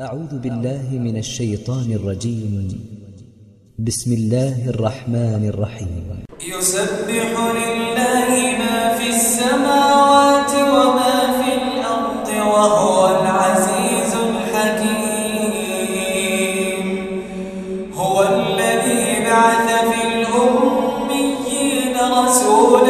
أعوذ بالله من الشيطان الرجيم. بسم الله الرحمن الرحيم. يسبح لله ما في السماوات وما في الأرض وهو العزيز الحكيم. هو الذي بعث في الأميين رسولا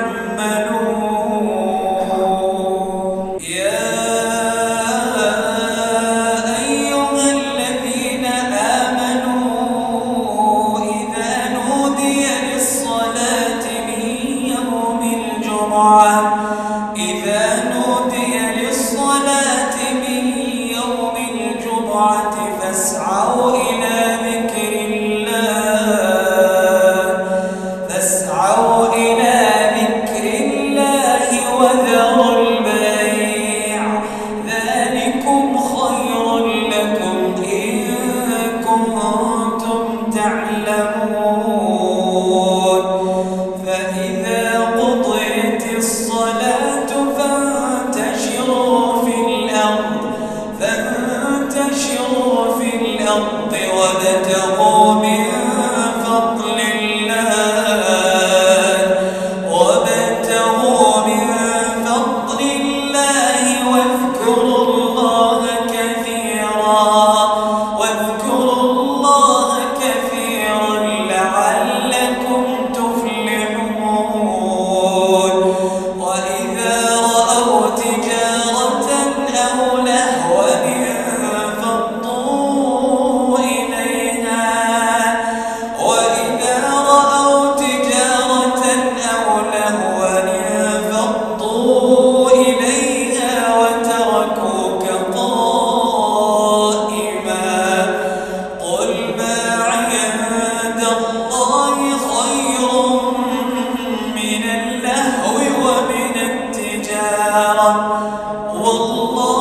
يعملون eu não والله